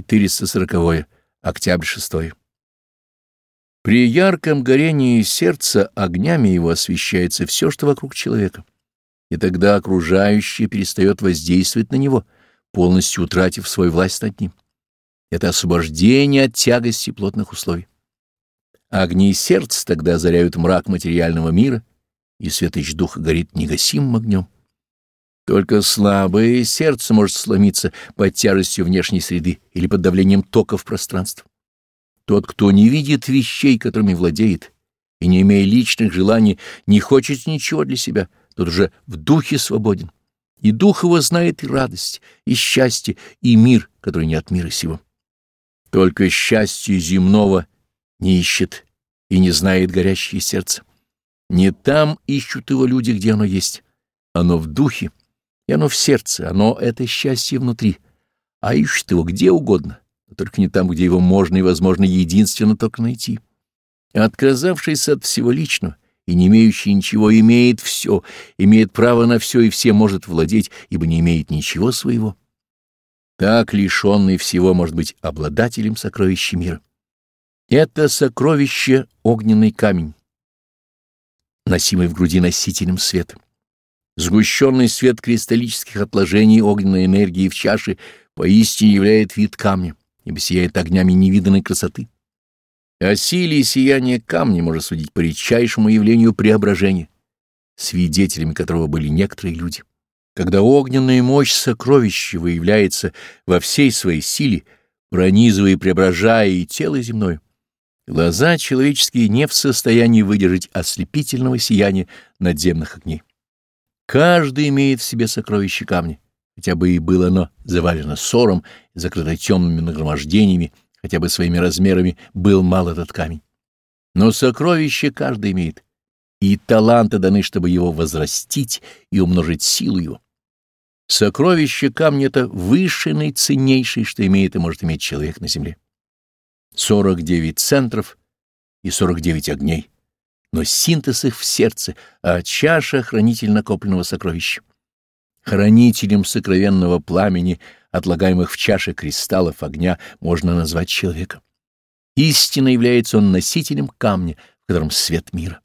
440. Октябрь 6. При ярком горении сердца огнями его освещается все, что вокруг человека, и тогда окружающее перестает воздействовать на него, полностью утратив свою власть над ним. Это освобождение от тягости плотных условий. Огни сердца тогда озаряют мрак материального мира, и светоч духа горит негасимым огнем. Только слабое сердце может сломиться под тяжестью внешней среды или под давлением токов пространства. Тот, кто не видит вещей, которыми владеет, и, не имея личных желаний, не хочет ничего для себя, тот уже в духе свободен. И дух его знает и радость, и счастье, и мир, который не от мира сего. Только счастье земного не ищет и не знает горящее сердце. Не там ищут его люди, где оно есть. Оно в духе, оно в сердце, оно — это счастье внутри, а ищут его где угодно но только не там, где его можно и, возможно, единственно только найти. Отказавшийся от всего личного и не имеющий ничего имеет все, имеет право на все и все может владеть, ибо не имеет ничего своего. Так лишенный всего может быть обладателем сокровища мира. Это сокровище — огненный камень, носимый в груди носителем света. Сгущенный свет кристаллических отложений огненной энергии в чаше поистине являет вид камня ибо сияет огнями невиданной красоты. О силе и сиянии камня можно судить по редчайшему явлению преображения, свидетелями которого были некоторые люди. Когда огненная мощь сокровища выявляется во всей своей силе, пронизывая и преображая и тело земное, глаза человеческие не в состоянии выдержать ослепительного сияния надземных огней. Каждый имеет в себе сокровище камня, хотя бы и было оно завалено ссором закрыто темными нагромождениями, хотя бы своими размерами был мал этот камень. Но сокровище каждый имеет, и таланты даны, чтобы его возрастить и умножить силу его. Сокровище камня — это высшее и ценнейшее, что имеет и может иметь человек на земле. 49 центров и 49 огней, но синтез их в сердце, а чаша — хранитель накопленного сокровища. Хранителем сокровенного пламени, отлагаемых в чаше кристаллов огня, можно назвать человека. Истинно является он носителем камня, в котором свет мира.